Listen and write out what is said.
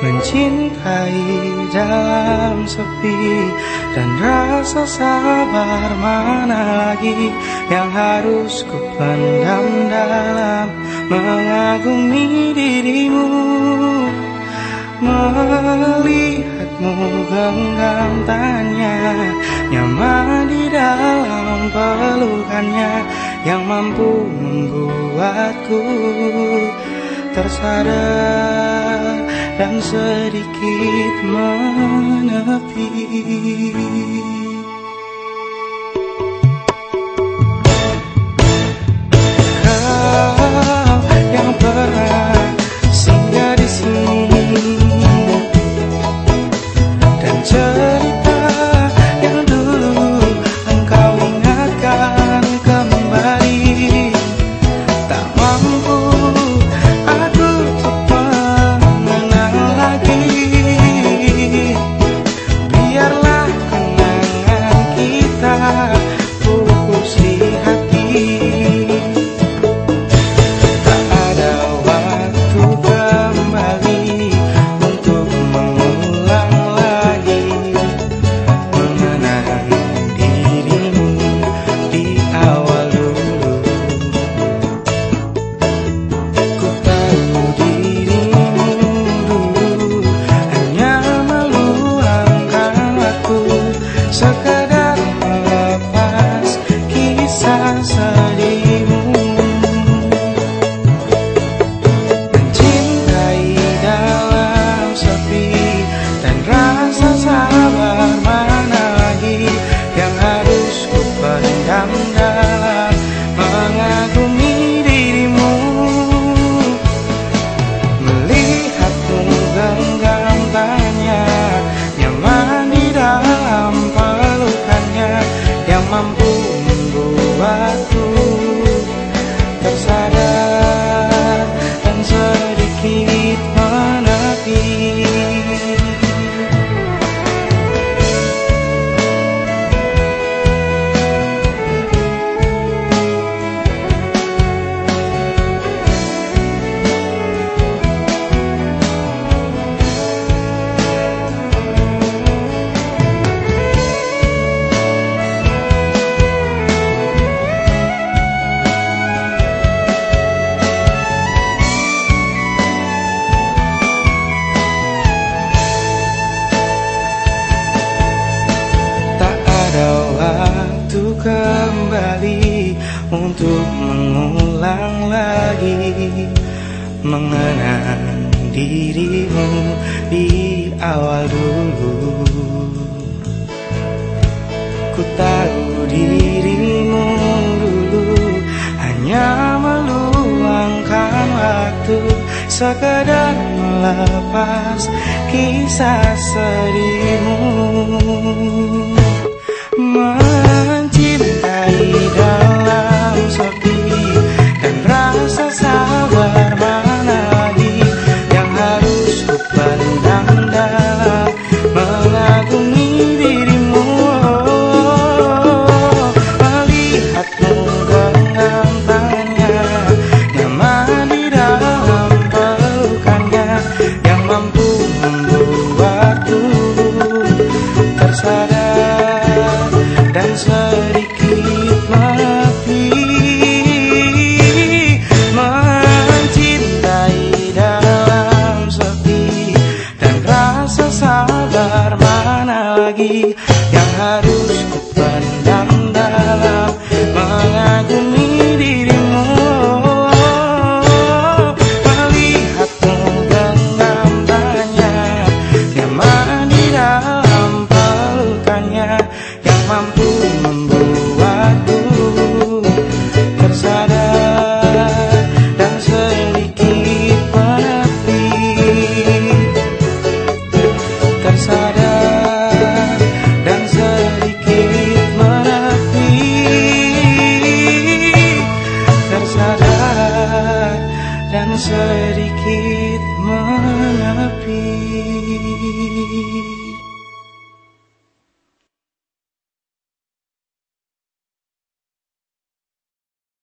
Mencintai dalam sepi Dan rasa sabar mana lagi Yang harus ku pendam dalam Mengagumi dirimu? Melihatmu genggam tanya Nyaman di dalam pelukannya Yang mampu membuatku tersadar dan sedikit menepi. Kembali untuk mengulang lagi mengenang dirimu di awal dulu. Ku tahu dirimu dulu hanya meluangkan waktu. Sekadar melepas kisah sedihmu. lagi sedikit menepi